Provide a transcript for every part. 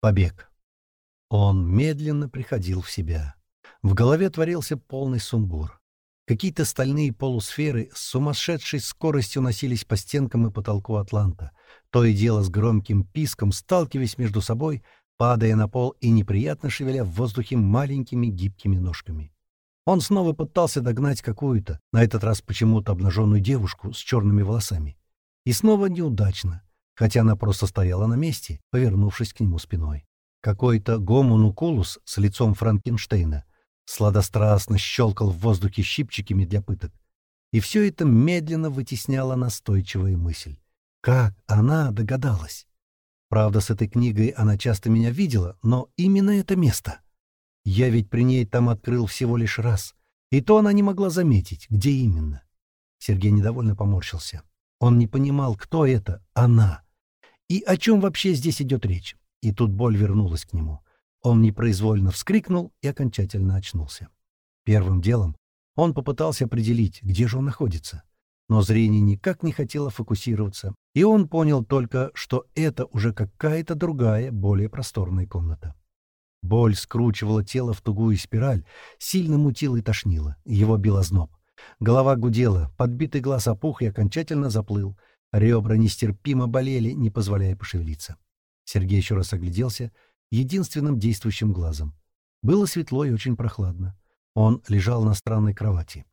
Побег. Он медленно приходил в себя. В голове творился полный сумбур. Какие-то стальные полусферы с сумасшедшей скоростью носились по стенкам и потолку Атланта, то и дело с громким писком, сталкиваясь между собой, падая на пол и неприятно шевеля в воздухе маленькими гибкими ножками. Он снова пытался догнать какую-то, на этот раз почему-то обнаженную девушку с черными волосами. И снова неудачно, хотя она просто стояла на месте, повернувшись к нему спиной. Какой-то гомунукулус с лицом Франкенштейна сладострастно щелкал в воздухе щипчиками для пыток. И все это медленно вытесняло настойчивая мысль. Как она догадалась? Правда, с этой книгой она часто меня видела, но именно это место. Я ведь при ней там открыл всего лишь раз. И то она не могла заметить, где именно. Сергей недовольно поморщился. Он не понимал, кто это «она». И о чем вообще здесь идет речь. И тут боль вернулась к нему. Он непроизвольно вскрикнул и окончательно очнулся. Первым делом он попытался определить, где же он находится. Но зрение никак не хотело фокусироваться, и он понял только, что это уже какая-то другая, более просторная комната. Боль скручивала тело в тугую спираль, сильно мутила и тошнила, его бил озноб. Голова гудела, подбитый глаз опух и окончательно заплыл, ребра нестерпимо болели, не позволяя пошевелиться. Сергей еще раз огляделся — единственным действующим глазом. Было светло и очень прохладно. Он лежал на странной кровати.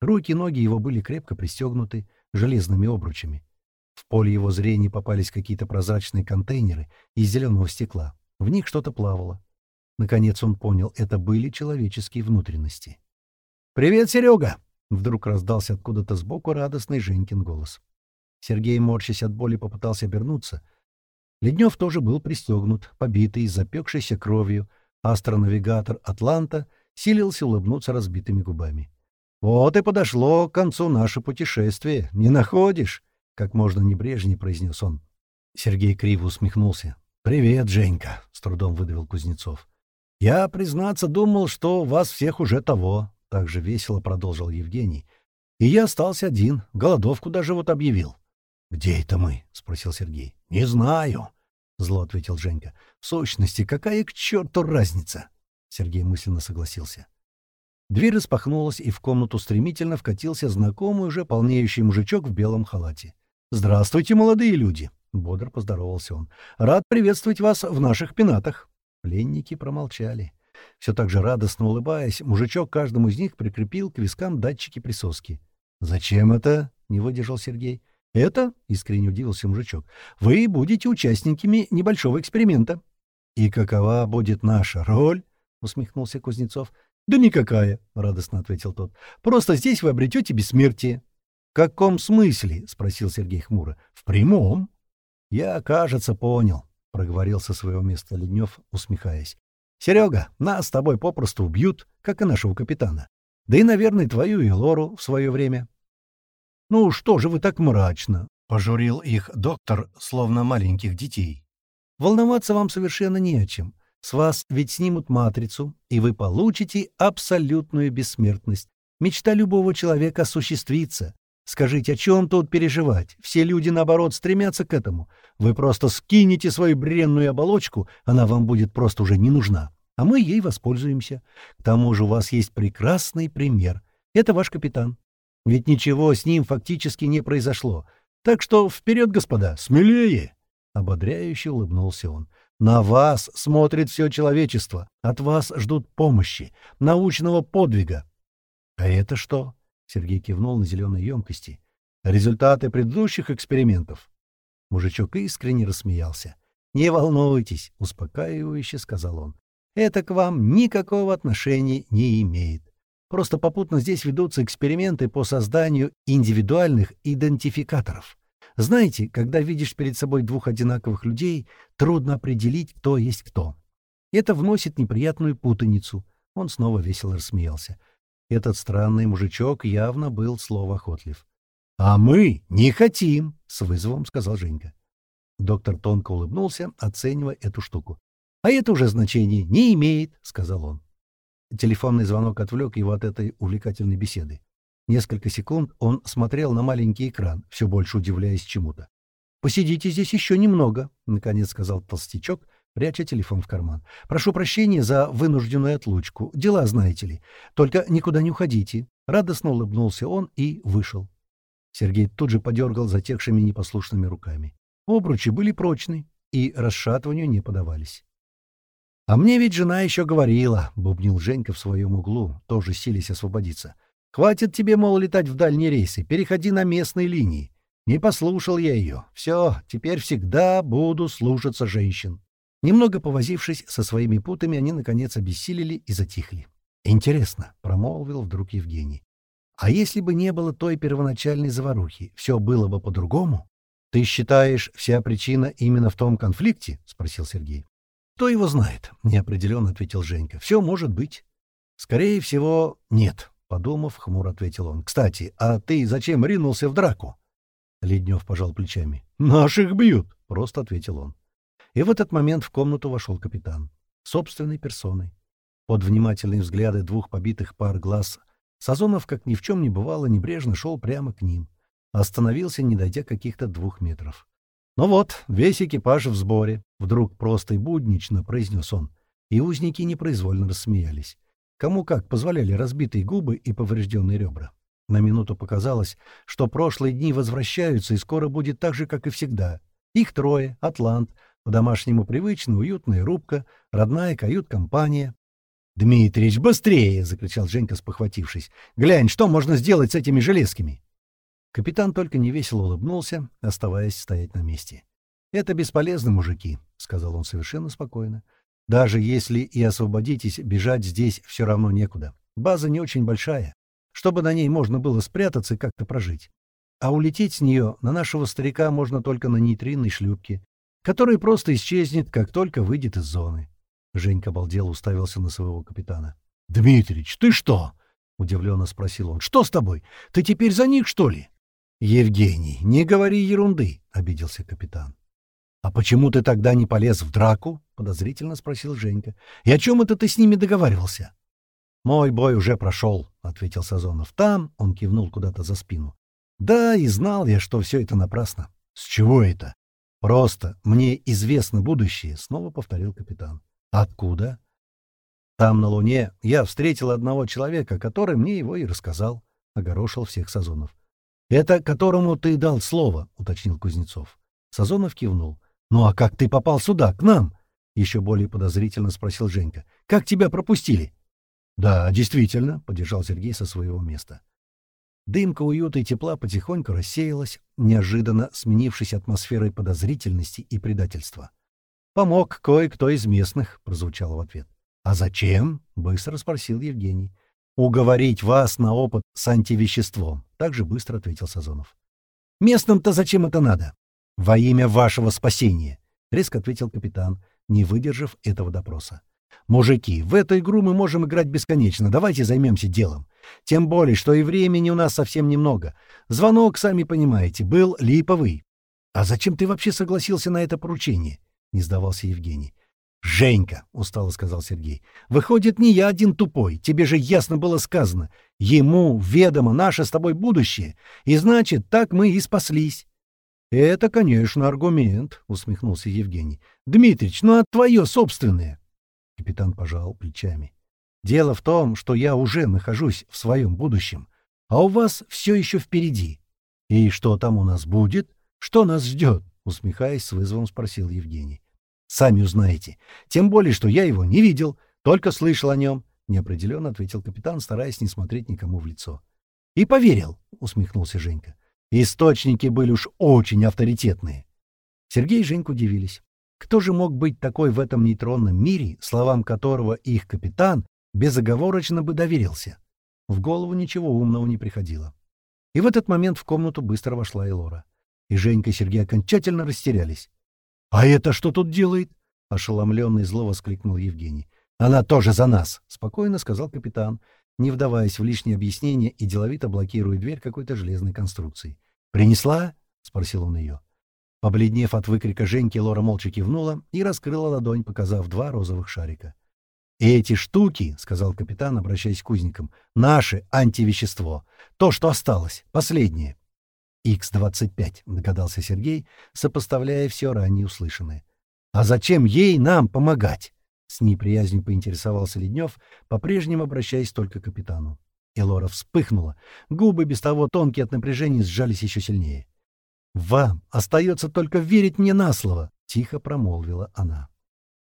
Руки и ноги его были крепко пристегнуты железными обручами. В поле его зрения попались какие-то прозрачные контейнеры из зеленого стекла. В них что-то плавало. Наконец он понял, это были человеческие внутренности. «Привет, Серега!» — вдруг раздался откуда-то сбоку радостный Женькин голос. Сергей, морщась от боли, попытался обернуться — Леднев тоже был пристегнут, побитый, запекшийся кровью. Астронавигатор «Атланта» силился улыбнуться разбитыми губами. «Вот и подошло к концу наше путешествие. Не находишь?» — как можно небрежнее произнес он. Сергей криво усмехнулся. «Привет, Женька», — с трудом выдавил Кузнецов. «Я, признаться, думал, что вас всех уже того», — так же весело продолжил Евгений. «И я остался один, голодовку даже вот объявил». «Где это мы?» — спросил Сергей. «Не знаю», — зло ответил Женька. «В сущности, какая к черту разница?» Сергей мысленно согласился. Дверь распахнулась, и в комнату стремительно вкатился знакомый уже полнеющий мужичок в белом халате. «Здравствуйте, молодые люди!» — бодро поздоровался он. «Рад приветствовать вас в наших пенатах!» Пленники промолчали. Все так же радостно улыбаясь, мужичок каждому из них прикрепил к вискам датчики присоски. «Зачем это?» — не выдержал Сергей. «Это, — искренне удивился мужичок, — вы будете участниками небольшого эксперимента». «И какова будет наша роль?» — усмехнулся Кузнецов. «Да никакая», — радостно ответил тот. «Просто здесь вы обретете бессмертие». «В каком смысле?» — спросил Сергей хмуро. «В прямом». «Я, кажется, понял», — проговорил со своего места Леднев, усмехаясь. «Серега, нас с тобой попросту убьют, как и нашего капитана. Да и, наверное, твою и Лору в свое время. «Ну что же вы так мрачно?» — пожурил их доктор, словно маленьких детей. «Волноваться вам совершенно не о чем. С вас ведь снимут матрицу, и вы получите абсолютную бессмертность. Мечта любого человека осуществится. Скажите, о чем тут переживать? Все люди, наоборот, стремятся к этому. Вы просто скинете свою бренную оболочку, она вам будет просто уже не нужна. А мы ей воспользуемся. К тому же у вас есть прекрасный пример. Это ваш капитан. Ведь ничего с ним фактически не произошло. Так что вперед, господа, смелее!» Ободряюще улыбнулся он. «На вас смотрит все человечество. От вас ждут помощи, научного подвига». «А это что?» — Сергей кивнул на зеленые емкости. «Результаты предыдущих экспериментов». Мужичок искренне рассмеялся. «Не волнуйтесь», — успокаивающе сказал он. «Это к вам никакого отношения не имеет. Просто попутно здесь ведутся эксперименты по созданию индивидуальных идентификаторов. Знаете, когда видишь перед собой двух одинаковых людей, трудно определить, кто есть кто. Это вносит неприятную путаницу. Он снова весело рассмеялся. Этот странный мужичок явно был словоохотлив. «А мы не хотим!» — с вызовом сказал Женька. Доктор тонко улыбнулся, оценивая эту штуку. «А это уже значения не имеет», — сказал он. Телефонный звонок отвлек его от этой увлекательной беседы. Несколько секунд он смотрел на маленький экран, все больше удивляясь чему-то. «Посидите здесь еще немного», — наконец сказал толстячок, пряча телефон в карман. «Прошу прощения за вынужденную отлучку. Дела, знаете ли. Только никуда не уходите». Радостно улыбнулся он и вышел. Сергей тут же подергал затекшими непослушными руками. Обручи были прочны и расшатыванию не подавались. «А мне ведь жена еще говорила», — бубнил Женька в своем углу, тоже сились освободиться. «Хватит тебе, мол, летать в дальние рейсы, переходи на местные линии. Не послушал я ее. Все, теперь всегда буду слушаться женщин». Немного повозившись со своими путами, они, наконец, обессилели и затихли. «Интересно», — промолвил вдруг Евгений. «А если бы не было той первоначальной заварухи, все было бы по-другому?» «Ты считаешь, вся причина именно в том конфликте?» — спросил Сергей. «Кто его знает?» — неопределенно ответил Женька. «Все может быть». «Скорее всего, нет», — подумав, хмуро ответил он. «Кстати, а ты зачем ринулся в драку?» Леднев пожал плечами. «Наших бьют», — просто ответил он. И в этот момент в комнату вошел капитан. Собственной персоной. Под внимательные взгляды двух побитых пар глаз Сазонов, как ни в чем не бывало, небрежно шел прямо к ним. Остановился, не дойдя каких-то двух метров. «Ну вот, весь экипаж в сборе», — вдруг просто и буднично произнес он. И узники непроизвольно рассмеялись. Кому как позволяли разбитые губы и поврежденные ребра. На минуту показалось, что прошлые дни возвращаются, и скоро будет так же, как и всегда. Их трое, Атлант, по-домашнему привычная, уютная рубка, родная кают-компания. «Дмитрич, быстрее!» — закричал Женька, спохватившись. «Глянь, что можно сделать с этими железками?» Капитан только невесело улыбнулся, оставаясь стоять на месте. «Это бесполезно, мужики», — сказал он совершенно спокойно. «Даже если и освободитесь, бежать здесь все равно некуда. База не очень большая, чтобы на ней можно было спрятаться и как-то прожить. А улететь с нее на нашего старика можно только на нейтринной шлюпке, которая просто исчезнет, как только выйдет из зоны». Женька обалдел уставился на своего капитана. «Дмитрич, ты что?» — удивленно спросил он. «Что с тобой? Ты теперь за них, что ли?» «Евгений, не говори ерунды», — обиделся капитан. «А почему ты тогда не полез в драку?» — подозрительно спросил Женька. «И о чем это ты с ними договаривался?» «Мой бой уже прошел», — ответил Сазонов. «Там», — он кивнул куда-то за спину. «Да, и знал я, что все это напрасно». «С чего это?» «Просто мне известно будущее», — снова повторил капитан. «Откуда?» «Там, на Луне, я встретил одного человека, который мне его и рассказал», — огорошил всех Сазонов. «Это которому ты дал слово», — уточнил Кузнецов. Сазонов кивнул. «Ну а как ты попал сюда, к нам?» — еще более подозрительно спросил Женька. «Как тебя пропустили?» «Да, действительно», — поддержал Сергей со своего места. Дымка уюта и тепла потихоньку рассеялась, неожиданно сменившись атмосферой подозрительности и предательства. «Помог кое-кто из местных», — прозвучал в ответ. «А зачем?» — быстро спросил Евгений. «Уговорить вас на опыт с антивеществом», — также быстро ответил Сазонов. «Местным-то зачем это надо?» «Во имя вашего спасения», — резко ответил капитан, не выдержав этого допроса. «Мужики, в эту игру мы можем играть бесконечно. Давайте займемся делом. Тем более, что и времени у нас совсем немного. Звонок, сами понимаете, был липовый». «А зачем ты вообще согласился на это поручение?» — не сдавался Евгений. «Женька», — устало сказал Сергей, — «выходит, не я один тупой. Тебе же ясно было сказано. Ему ведомо наше с тобой будущее. И значит, так мы и спаслись». «Это, конечно, аргумент», — усмехнулся Евгений. «Дмитрич, ну а твое собственное?» Капитан пожал плечами. «Дело в том, что я уже нахожусь в своем будущем, а у вас все еще впереди. И что там у нас будет? Что нас ждет?» — усмехаясь с вызовом спросил Евгений. Сами узнаете. Тем более, что я его не видел, только слышал о нем. Неопределенно ответил капитан, стараясь не смотреть никому в лицо. «И поверил», — усмехнулся Женька. «Источники были уж очень авторитетные». Сергей и Женька удивились. Кто же мог быть такой в этом нейтронном мире, словам которого их капитан безоговорочно бы доверился? В голову ничего умного не приходило. И в этот момент в комнату быстро вошла Элора. И Женька и Сергей окончательно растерялись. «А это что тут делает?» — ошеломленный зло воскликнул Евгений. «Она тоже за нас!» — спокойно сказал капитан, не вдаваясь в лишние объяснения и деловито блокируя дверь какой-то железной конструкции. «Принесла?» — спросил он ее. Побледнев от выкрика Женьки, Лора молча кивнула и раскрыла ладонь, показав два розовых шарика. «Эти штуки, — сказал капитан, обращаясь к кузникам, — наше антивещество. То, что осталось, последнее. «Х-25», — догадался Сергей, сопоставляя все ранее услышанное. «А зачем ей нам помогать?» С неприязнью поинтересовался Леднев, по-прежнему обращаясь только к капитану. Элора вспыхнула. Губы, без того тонкие от напряжения, сжались еще сильнее. «Вам остается только верить мне на слово», — тихо промолвила она.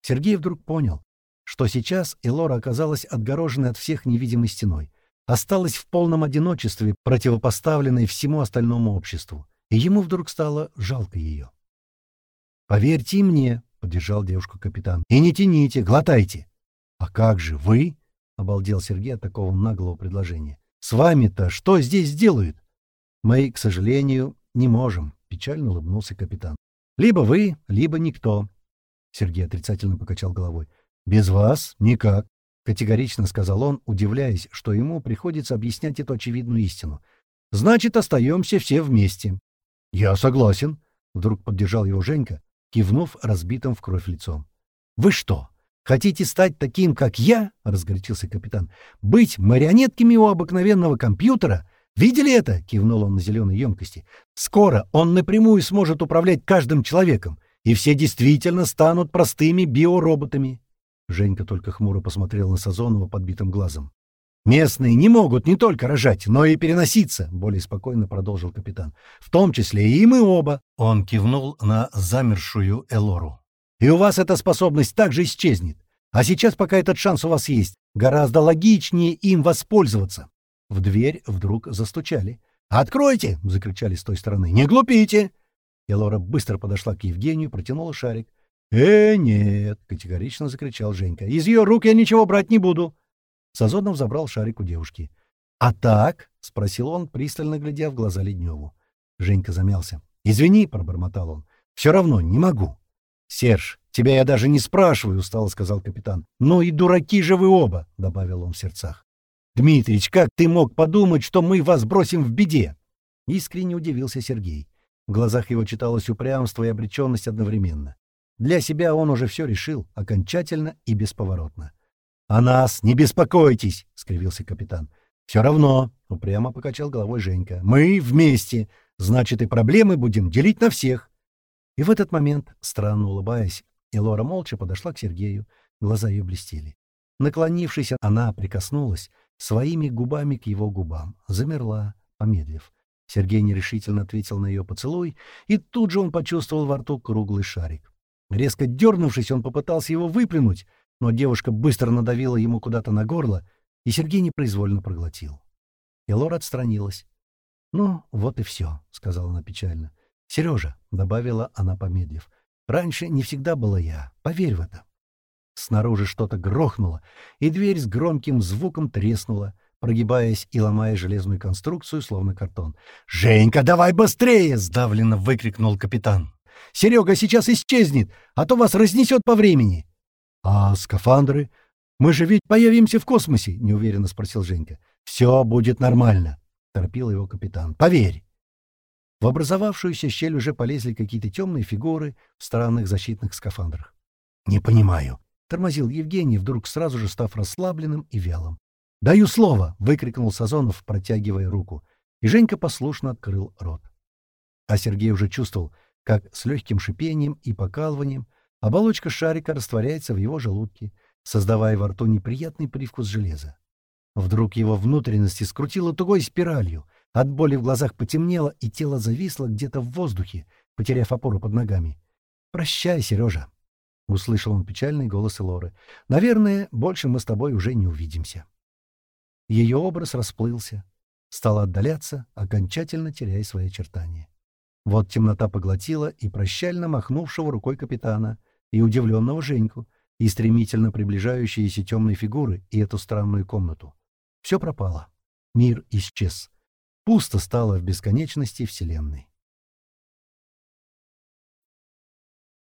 Сергей вдруг понял, что сейчас Элора оказалась отгороженной от всех невидимой стеной, осталась в полном одиночестве, противопоставленной всему остальному обществу, и ему вдруг стало жалко ее. «Поверьте мне», — поддержал девушку капитан, — «и не тяните, глотайте». «А как же вы?» — обалдел Сергей от такого наглого предложения. «С вами-то что здесь делают?» «Мы, к сожалению, не можем», — печально улыбнулся капитан. «Либо вы, либо никто». Сергей отрицательно покачал головой. «Без вас никак», — категорично сказал он, удивляясь, что ему приходится объяснять эту очевидную истину. «Значит, остаемся все вместе». «Я согласен», — вдруг поддержал его Женька, кивнув разбитым в кровь лицом. «Вы что, хотите стать таким, как я?» — разгорячился капитан. «Быть марионетками у обыкновенного компьютера? Видели это?» — кивнул он на зеленой емкости. «Скоро он напрямую сможет управлять каждым человеком, и все действительно станут простыми биороботами». Женька только хмуро посмотрел на Сазонова подбитым глазом. «Местные не могут не только рожать, но и переноситься», — более спокойно продолжил капитан. «В том числе и мы оба». Он кивнул на замершую Элору. «И у вас эта способность также исчезнет. А сейчас, пока этот шанс у вас есть, гораздо логичнее им воспользоваться». В дверь вдруг застучали. «Откройте!» — закричали с той стороны. «Не глупите!» Элора быстро подошла к Евгению, протянула шарик. «Э, нет!» — категорично закричал Женька. «Из ее рук я ничего брать не буду!» Сазонов забрал шарик у девушки. «А так?» — спросил он, пристально глядя в глаза Ледневу. Женька замялся. «Извини», — пробормотал он. «Все равно не могу». «Серж, тебя я даже не спрашиваю», — устало сказал капитан. «Ну и дураки же вы оба», — добавил он в сердцах. «Дмитрич, как ты мог подумать, что мы вас бросим в беде?» Искренне удивился Сергей. В глазах его читалось упрямство и обреченность одновременно. Для себя он уже все решил, окончательно и бесповоротно. «О нас не беспокойтесь!» — скривился капитан. «Все равно!» — упрямо покачал головой Женька. «Мы вместе! Значит, и проблемы будем делить на всех!» И в этот момент, странно улыбаясь, Элора молча подошла к Сергею. Глаза ее блестели. Наклонившись, она прикоснулась своими губами к его губам. Замерла, помедлив. Сергей нерешительно ответил на ее поцелуй, и тут же он почувствовал во рту круглый шарик. Резко дернувшись, он попытался его выплюнуть, но девушка быстро надавила ему куда-то на горло, и Сергей непроизвольно проглотил. Элора отстранилась. «Ну, вот и все», — сказала она печально. «Сережа», — добавила она, помедлив, — «раньше не всегда была я, поверь в это». Снаружи что-то грохнуло, и дверь с громким звуком треснула, прогибаясь и ломая железную конструкцию, словно картон. «Женька, давай быстрее!» — сдавленно выкрикнул капитан. «Серега сейчас исчезнет, а то вас разнесет по времени!» «А скафандры? Мы же ведь появимся в космосе!» — неуверенно спросил Женька. «Все будет нормально!» — торопил его капитан. «Поверь!» В образовавшуюся щель уже полезли какие-то темные фигуры в странных защитных скафандрах. «Не понимаю», — тормозил Евгений, вдруг сразу же став расслабленным и вялым. «Даю слово!» — выкрикнул Сазонов, протягивая руку. И Женька послушно открыл рот. А Сергей уже чувствовал, как с легким шипением и покалыванием оболочка шарика растворяется в его желудке, создавая во рту неприятный привкус железа. Вдруг его внутренности скрутило тугой спиралью, от боли в глазах потемнело, и тело зависло где-то в воздухе, потеряв опору под ногами. «Прощай, Сережа!» — услышал он печальный голос Элоры. «Наверное, больше мы с тобой уже не увидимся». Ее образ расплылся, стал отдаляться, окончательно теряя свои очертания. Вот темнота поглотила и прощально махнувшего рукой капитана, и удивленного Женьку, и стремительно приближающиеся темные фигуры, и эту странную комнату. Все пропало. Мир исчез. Пусто стало в бесконечности Вселенной.